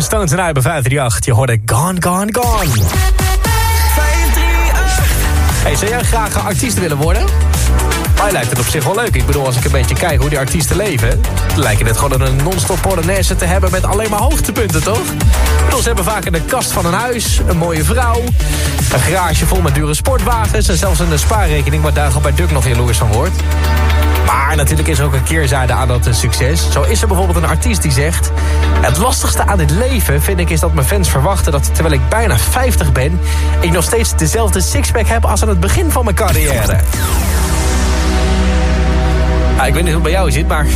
Jim, Stones en bij 538. Je hoorde Gone, Gone, Gone. 538. Hey, zou jij graag artiest willen worden? Mij lijkt het op zich wel leuk. Ik bedoel, als ik een beetje kijk hoe die artiesten leven... lijkt het gewoon een non-stop polonaise te hebben... met alleen maar hoogtepunten, toch? Bedoel, ze hebben vaak in de kast van een huis, een mooie vrouw... een garage vol met dure sportwagens... en zelfs een spaarrekening waar Dagel bij Duk nog jaloers van wordt. Maar natuurlijk is er ook een keerzijde aan dat succes. Zo is er bijvoorbeeld een artiest die zegt... Het lastigste aan dit leven vind ik is dat mijn fans verwachten... dat terwijl ik bijna 50 ben... ik nog steeds dezelfde sixpack heb als aan het begin van mijn carrière. Ah, ik weet niet hoe het bij jou zit, maar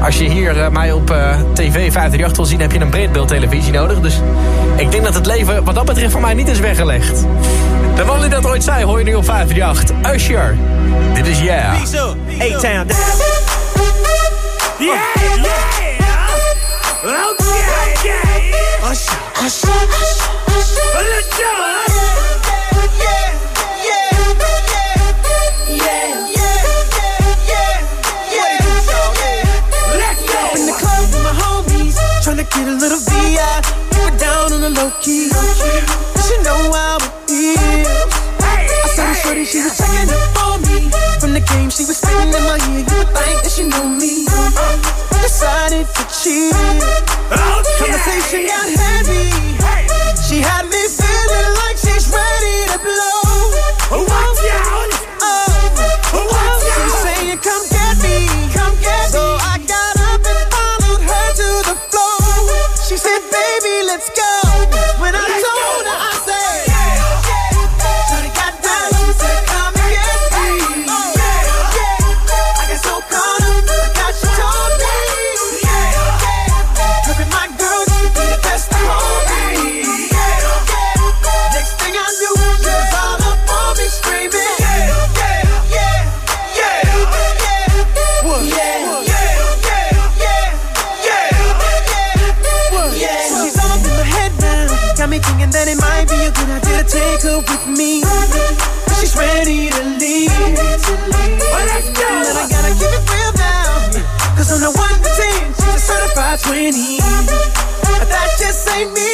als je hier uh, mij op uh, tv 538 wil zien... heb je een breedbeeldtelevisie nodig. Dus ik denk dat het leven wat dat betreft voor mij niet is weggelegd. De man die dat ooit zei, hoor je nu op 538. Usher, dit is Yeah. A-Town. Yeah, yeah. Okay, yeah. Usher, Usher, Usher. Let's go. Tryna get a little VI, keep it down on the low key. She know how it is. Saw the shorty, she was checking up for me. From the game, she was spitting in my ear. You would think that she knew me. Decided to cheat. Oh, Conversation got heavy. Certified 20. But that just ain't me.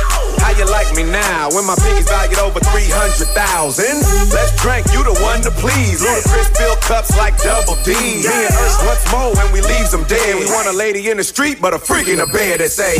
How you like me now when my pinky's valued over 300,000? Let's drink, you the one to please. Ludacris fill cups like double D. Me and Ursh once more when we leaves them dead. We want a lady in the street, but a freak in the bed that say,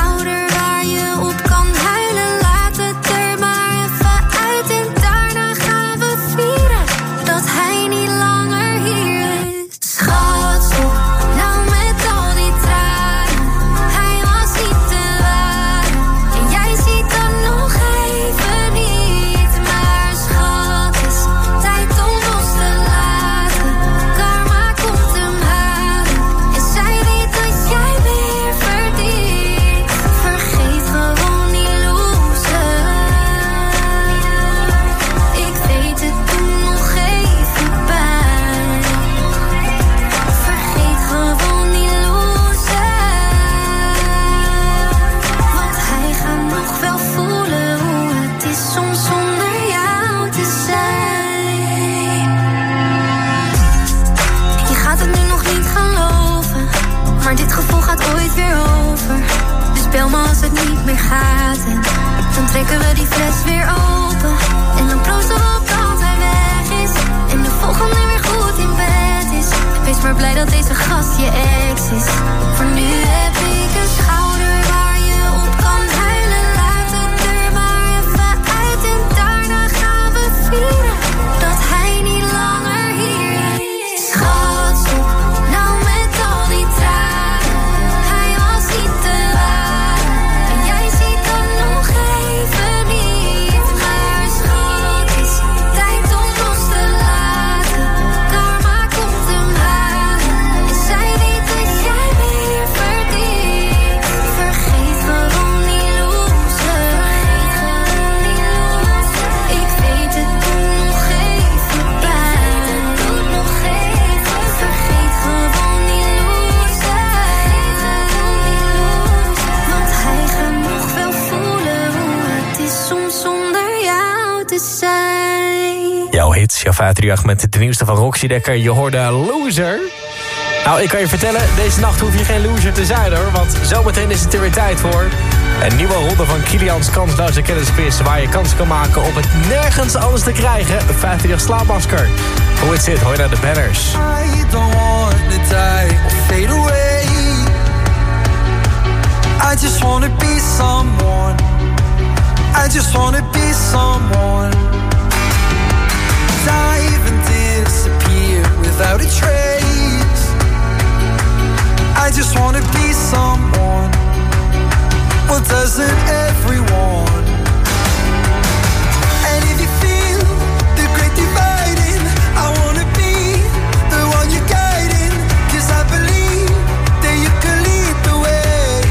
hits. dag met de nieuwste van Roxy Dekker. Je hoorde Loser. Nou, ik kan je vertellen, deze nacht hoef je geen loser te zijn hoor. Want zometeen is het er weer tijd voor. Een nieuwe ronde van Kilian's Kansloze Kennisquiz... waar je kans kan maken om het nergens anders te krijgen. 50 slaapmasker. Hoe het zit, hoor naar de banners. I don't want to die fade away. I just want to be someone. I just want to be someone. dive and disappear without a trace. I just wanna be someone. Well, doesn't everyone? And if you feel the great dividing, I wanna be the one you're guiding. Cause I believe that you can lead the way.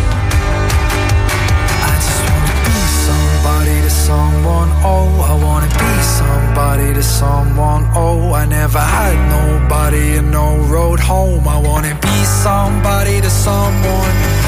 I just wanna be somebody to someone. Oh, I wanna somebody to someone. Oh, I never had nobody and no road home. I wanna be somebody to someone.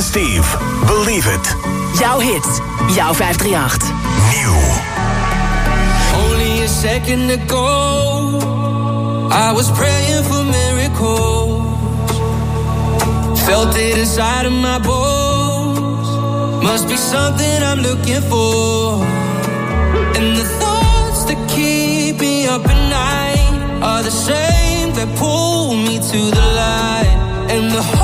en Steve. Believe it. Jouw hits. Jouw 538. Nieuw. Only a second ago. I was praying for miracles. Felt it inside of my bones. Must be something I'm looking for. And the thoughts that keep me up at night are the same that pull me to the light. And the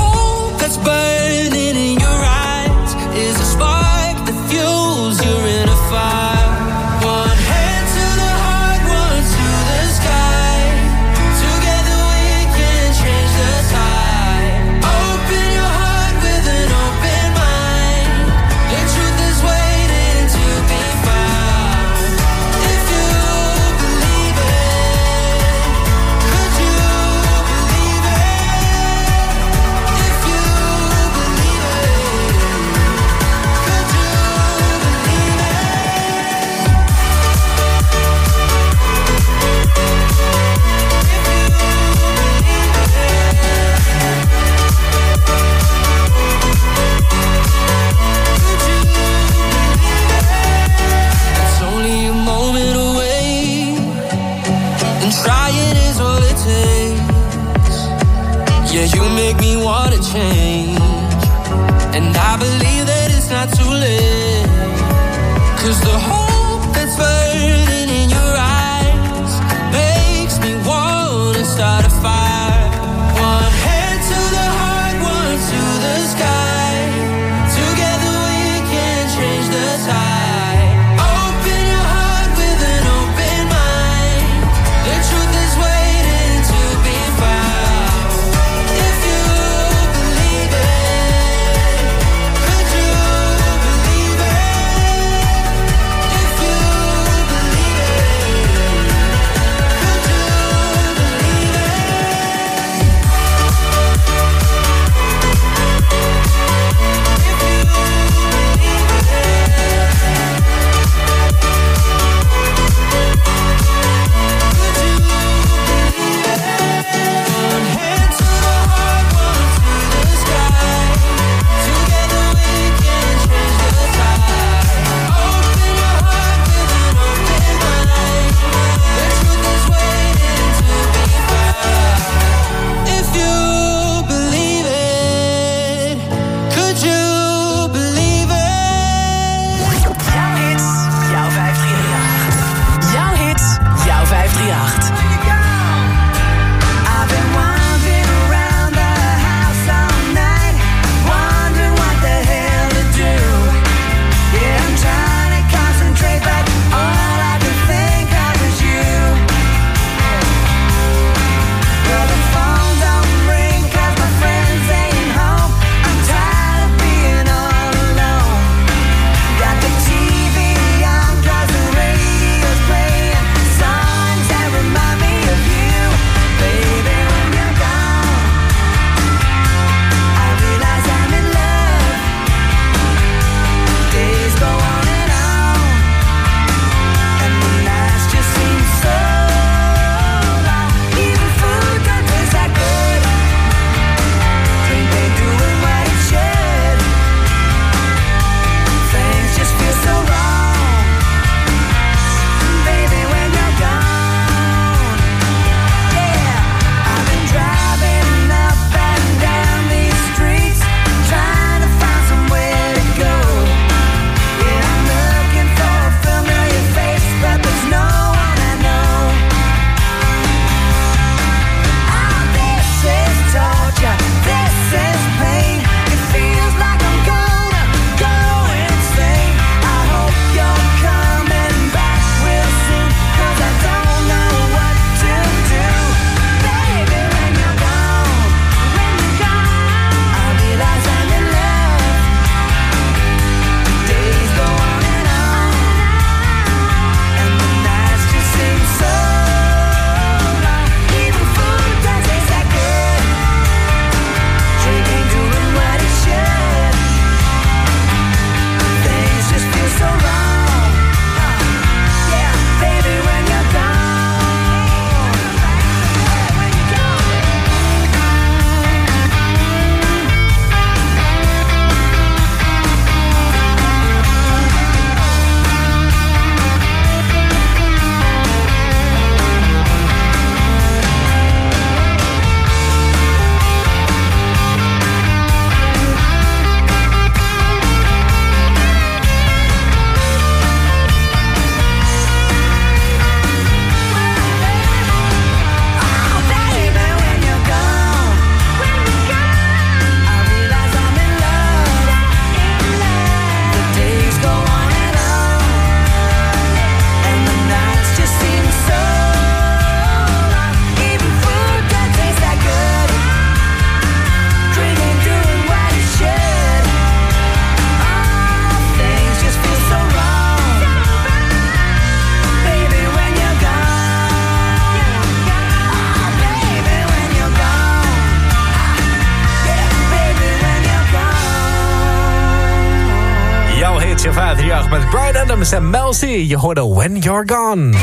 538 met Brian Adams en Mel C. Je hoorde When You're Gone.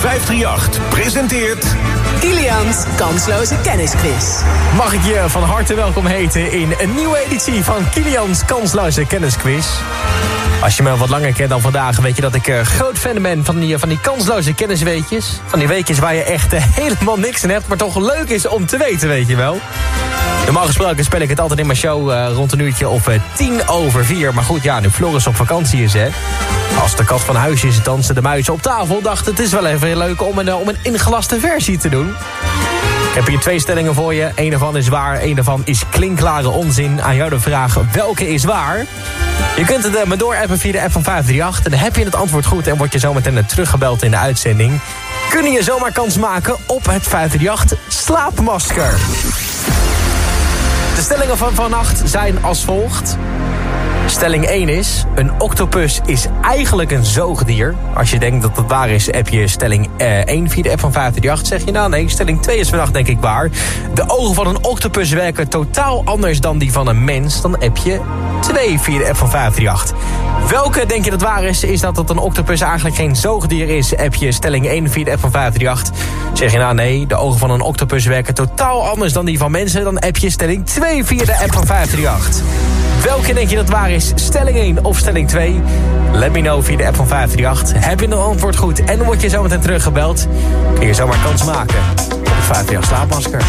538 presenteert... Kilians kansloze kennisquiz. Mag ik je van harte welkom heten in een nieuwe editie van Kilians kansloze kennisquiz. Als je me wat langer kent dan vandaag, weet je dat ik uh, groot fan ben van die, van die kansloze kennisweetjes. Van die weetjes waar je echt uh, helemaal niks in hebt, maar toch leuk is om te weten, weet je wel. Normaal gesproken speel ik het altijd in mijn show uh, rond een uurtje of tien over vier. Maar goed, ja, nu Floris op vakantie is, hè. Als de kat van huis is, dansen de muizen op tafel. Dacht het is wel even leuk om een, om een ingelaste versie te doen. Ik heb hier twee stellingen voor je. Eén daarvan is waar, één daarvan is klinkklare onzin. Aan jou de vraag, welke is waar? Je kunt het me doorappen via de app van 538. En dan heb je het antwoord goed en word je zometeen teruggebeld in de uitzending. Kun je zomaar kans maken op het 538 slaapmasker. De stellingen van vannacht zijn als volgt. Stelling 1 is, een octopus is eigenlijk een zoogdier. Als je denkt dat dat waar is, heb je stelling eh, 1 via de app van 538. Zeg je nou nee, stelling 2 is vannacht denk ik waar. De ogen van een octopus werken totaal anders dan die van een mens. Dan heb je 2 via de app van 538. Welke denk je dat waar is? Is dat dat een octopus eigenlijk geen zoogdier is? Heb je stelling 1 via de app van 538. Zeg je nou nee, de ogen van een octopus werken totaal anders dan die van mensen. Dan heb je stelling 2 via de app van 538. Welke denk je dat waar is? Stelling 1 of stelling 2? Let me know via de app van 538. Heb je een antwoord goed en word je zometeen teruggebeld... kun je zomaar kans maken op het 538 slaapmasker.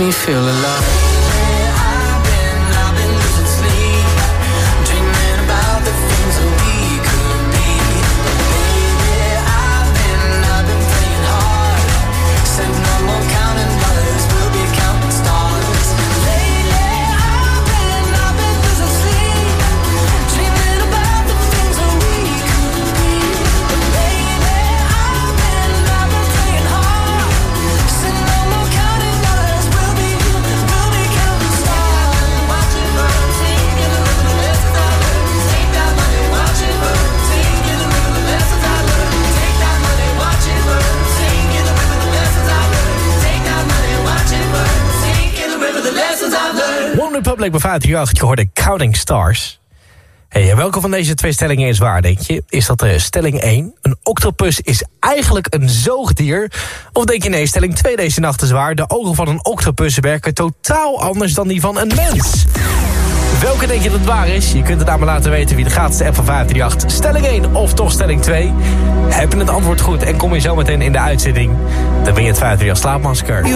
me feel alive. One Republic bevaart hier achter, je hoorde Counting Stars. Hey, welke van deze twee stellingen is waar, denk je? Is dat uh, stelling 1, een octopus is eigenlijk een zoogdier? Of denk je nee, stelling 2 deze nacht is waar... de ogen van een octopus werken totaal anders dan die van een mens? Welke denk je dat waar is? Je kunt het aan me laten weten wie de gratis app van 538. Stelling 1 of toch stelling 2? Heb je het antwoord goed en kom je zo meteen in de uitzending... dan ben je het 538 slaapmasker.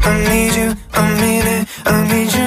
I need you, I mean it, I need you.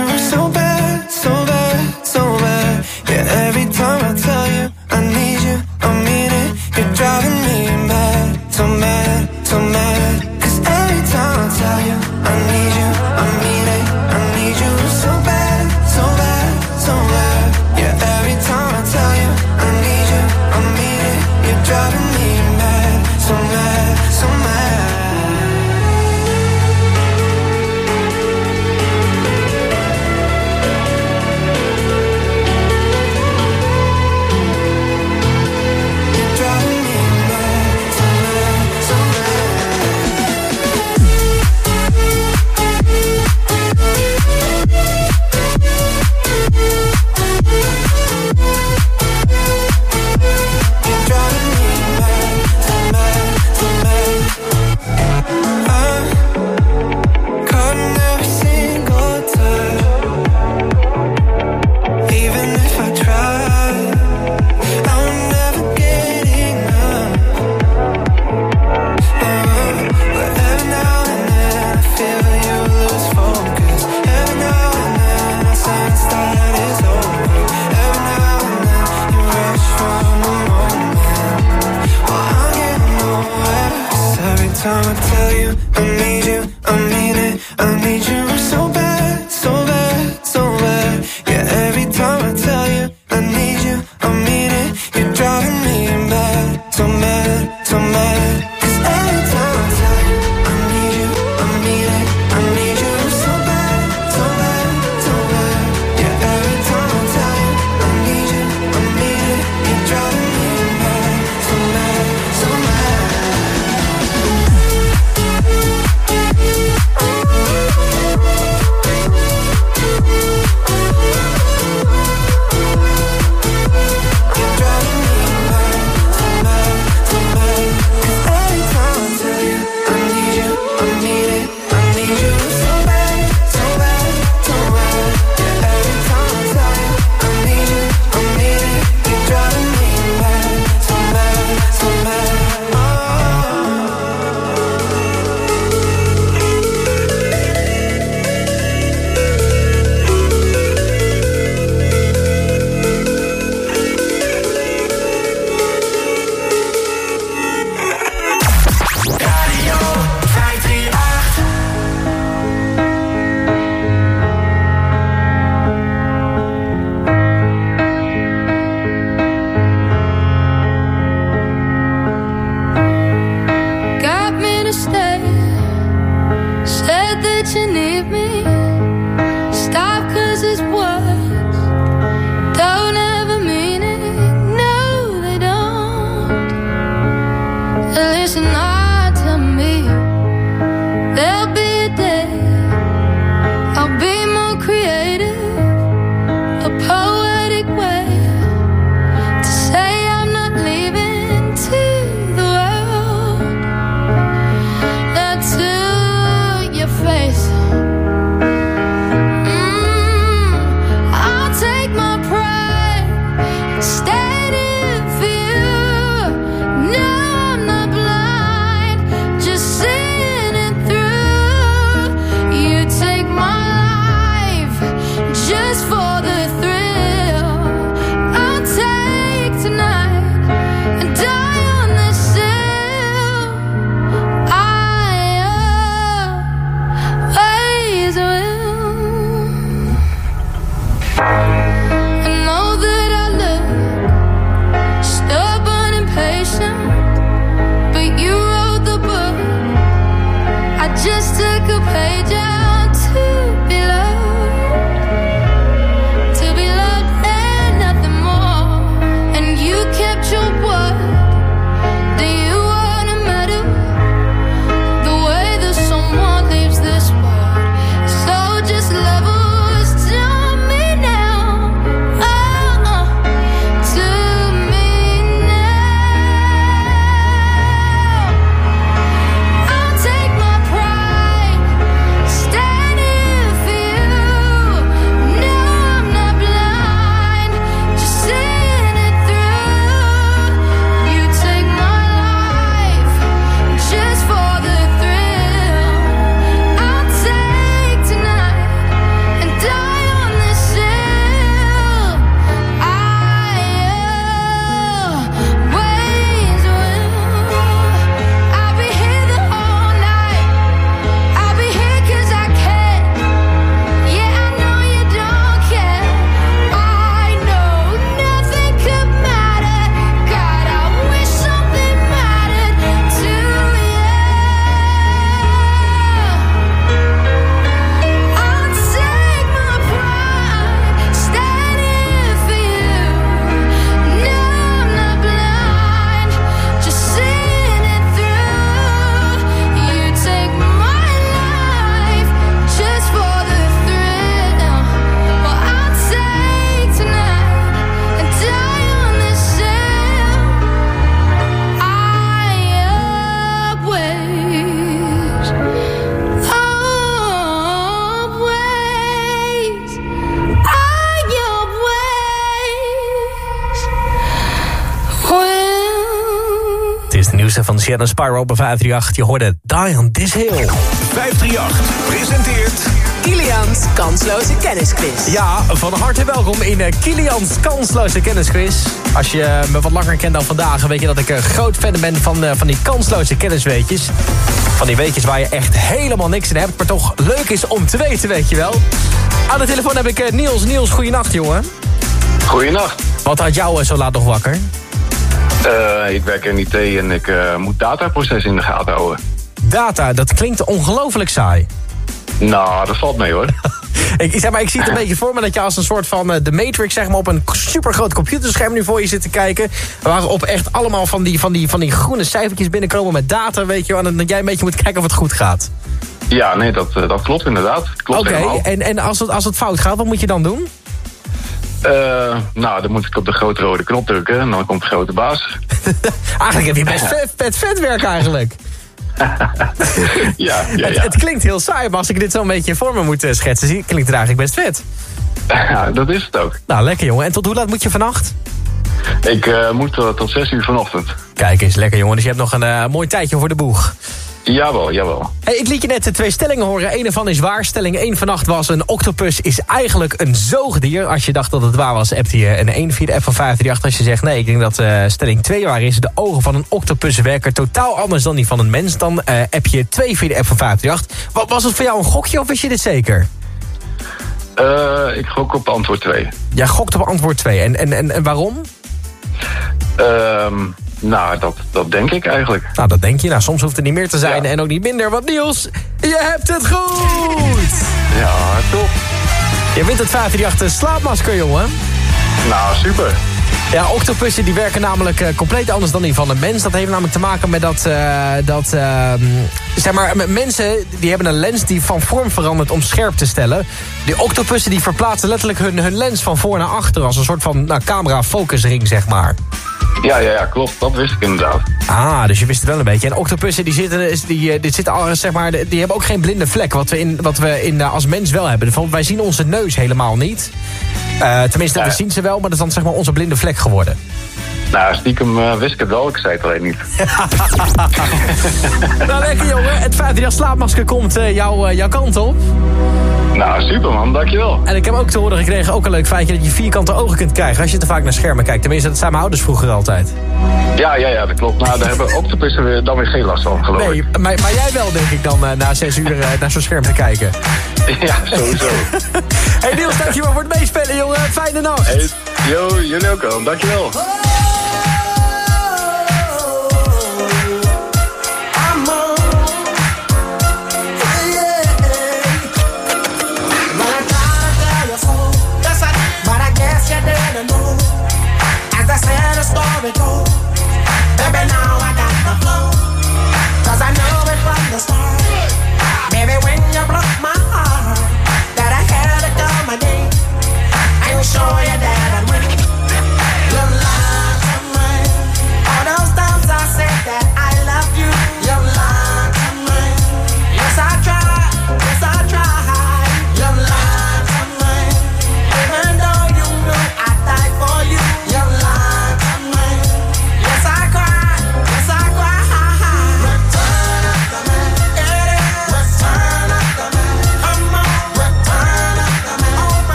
Van Shannon Spyro bij 538. Je hoorde Die on This Hill. 538 presenteert... Kilian's kansloze kennisquiz. Ja, van harte welkom in uh, Kilians kansloze kennisquiz. Als je me wat langer kent dan vandaag... weet je dat ik een groot fan ben van, uh, van die kansloze kennisweetjes. Van die weetjes waar je echt helemaal niks in hebt... maar toch leuk is om te weten, weet je wel. Aan de telefoon heb ik Niels. Niels, goeienacht, jongen. Goeienacht. Wat had jou zo laat nog wakker? Uh, ik werk in IT en ik uh, moet dataprocessen in de gaten houden. Data, dat klinkt ongelooflijk saai. Nou, dat valt mee hoor. ik, zeg maar, ik zie het een beetje voor me dat je als een soort van uh, The Matrix zeg maar, op een supergroot computerscherm nu voor je zit te kijken. Waarop echt allemaal van die, van die, van die groene cijfertjes binnenkomen met data, weet je wel. En dat jij een beetje moet kijken of het goed gaat. Ja, nee, dat, dat klopt inderdaad. Oké, okay, en, en als, het, als het fout gaat, wat moet je dan doen? Uh, nou, dan moet ik op de grote rode knop drukken en dan komt de grote baas. eigenlijk heb je best vet, vet, vet werk eigenlijk. ja, ja, ja. Het, het, klinkt heel saai, maar als ik dit zo een beetje voor me moet schetsen... klinkt het eigenlijk best vet. Ja, dat is het ook. Nou, lekker jongen. En tot hoe laat moet je vannacht? Ik uh, moet uh, tot 6 uur vanochtend. Kijk eens, lekker jongen. Dus je hebt nog een mooi tijdje voor de boeg. Jawel, jawel. Hey, ik liet je net de twee stellingen horen. Eén ervan is waar. Stelling 1 vannacht was... een octopus is eigenlijk een zoogdier. Als je dacht dat het waar was, appt je een 1 via de F van 538. Als je zegt nee, ik denk dat uh, stelling 2 waar is. De ogen van een octopus werken totaal anders dan die van een mens. Dan uh, app je 2 via de F van 538. Wat, was het voor jou een gokje of wist je dit zeker? Uh, ik gok op antwoord 2. Jij gokt op antwoord 2. En, en, en, en waarom? Ehm... Nou, dat, dat denk ik eigenlijk. Nou, dat denk je. Nou, soms hoeft het niet meer te zijn ja. en ook niet minder. Want Niels, je hebt het goed! Ja, top. Je wint het 538 slaapmasker, jongen. Nou, super. Ja, octopussen die werken namelijk uh, compleet anders dan die van een mens. Dat heeft namelijk te maken met dat... Uh, dat uh, zeg maar, mensen die hebben een lens die van vorm verandert om scherp te stellen. Die octopussen die verplaatsen letterlijk hun, hun lens van voor naar achter... als een soort van nou, camera-focusring, zeg maar. Ja, ja, ja, klopt. Dat wist ik inderdaad. Ah, dus je wist het wel een beetje. En octopussen, die zitten, die, dit zitten al, zeg maar, die hebben ook geen blinde vlek. Wat we, in, wat we in, als mens wel hebben. Wij zien onze neus helemaal niet. Uh, tenminste, ja. we zien ze wel, maar dat is dan zeg maar onze blinde vlek geworden. Nou, stiekem uh, wist ik het wel, ik zei het alleen niet. nou, lekker jongen. Het vijfde jaar slaapmasker komt uh, jou, uh, jouw kant op. Nou, super man, dankjewel. En ik heb ook te horen gekregen, ook een leuk feitje... dat je vierkante ogen kunt krijgen als je te vaak naar schermen kijkt. Tenminste, dat zijn mijn ouders vroeger altijd. Ja, ja, ja, dat klopt. Nou, daar hebben octopussen weer, dan weer geen last van, geloof nee, ik. Maar, maar jij wel, denk ik, dan na zes uur naar zo'n scherm te kijken. Ja, sowieso. hey Niels, dankjewel voor het meespelen, jongen. Fijne nacht. Hey, yo, jullie ook al. Dankjewel. Story go.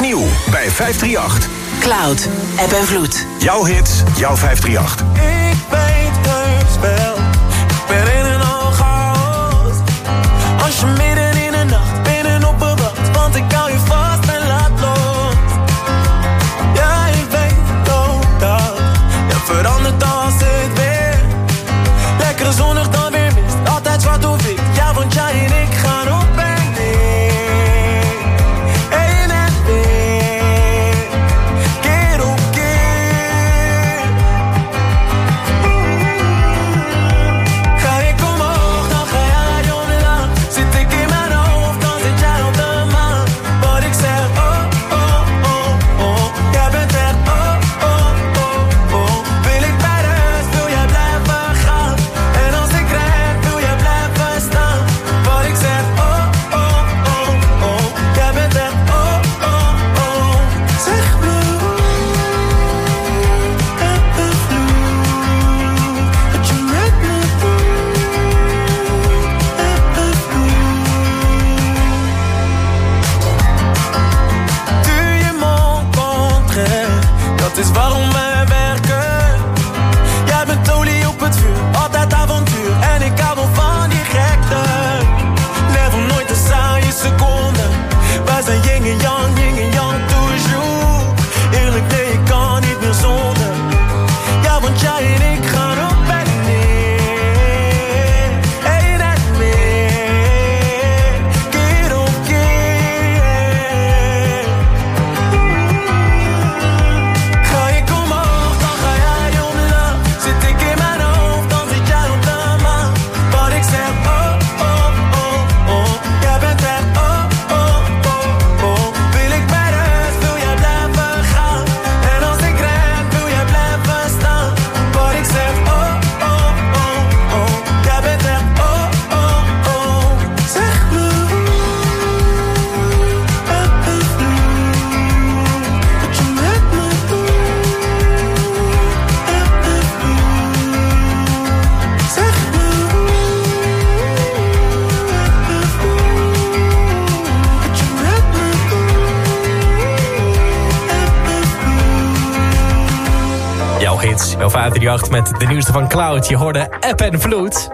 nieuw bij 538. Cloud, app en vloed. Jouw hits, jouw 538. met de nieuwste van Cloud. Je hoorde App en Vloed.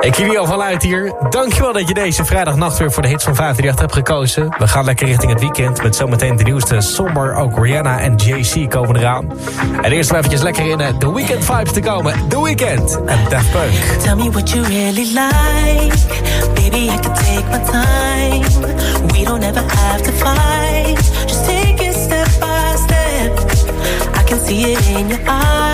Ik jullie al van uit hier. Dankjewel dat je deze vrijdagnacht weer voor de hits van 538 hebt gekozen. We gaan lekker richting het weekend met zometeen de nieuwste Sommer. Ook Rihanna en JC komen eraan. En eerst maar eventjes lekker in eh, de weekend vibes te komen. The Weekend en Daft Punk. Tell me what you really like. Baby, I can take my time. We don't ever have to fight. Just take it step by step. I can see it in your eyes.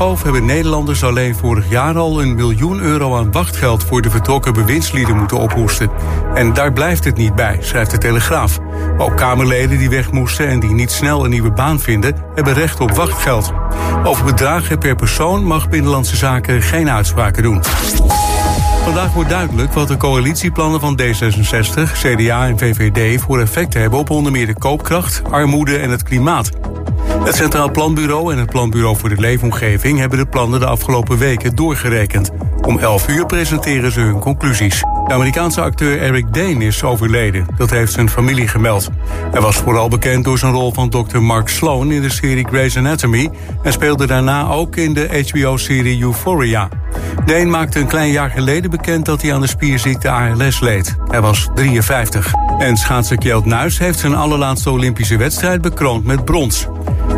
Schoof hebben Nederlanders alleen vorig jaar al een miljoen euro aan wachtgeld voor de vertrokken bewindslieden moeten ophoesten. En daar blijft het niet bij, schrijft de Telegraaf. Ook Kamerleden die weg moesten en die niet snel een nieuwe baan vinden, hebben recht op wachtgeld. Over bedragen per persoon mag Binnenlandse Zaken geen uitspraken doen. Vandaag wordt duidelijk wat de coalitieplannen van D66, CDA en VVD voor effect hebben op onder meer de koopkracht, armoede en het klimaat. Het Centraal Planbureau en het Planbureau voor de Leefomgeving hebben de plannen de afgelopen weken doorgerekend. Om 11 uur presenteren ze hun conclusies. De Amerikaanse acteur Eric Dane is overleden. Dat heeft zijn familie gemeld. Hij was vooral bekend door zijn rol van Dr. Mark Sloan in de serie Grey's Anatomy en speelde daarna ook in de HBO-serie Euphoria. Dane maakte een klein jaar geleden bekend dat hij aan de spierziekte ALS leed. Hij was 53. En schaatser Kjeld Nuis heeft zijn allerlaatste Olympische wedstrijd bekroond met brons.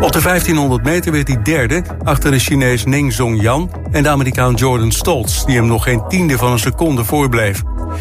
Op de 1500 meter werd hij derde achter de Chinees Ning Zhongyan en de Amerikaan Jordan Stoltz, die hem nog geen tiende van een seconde voorbleef.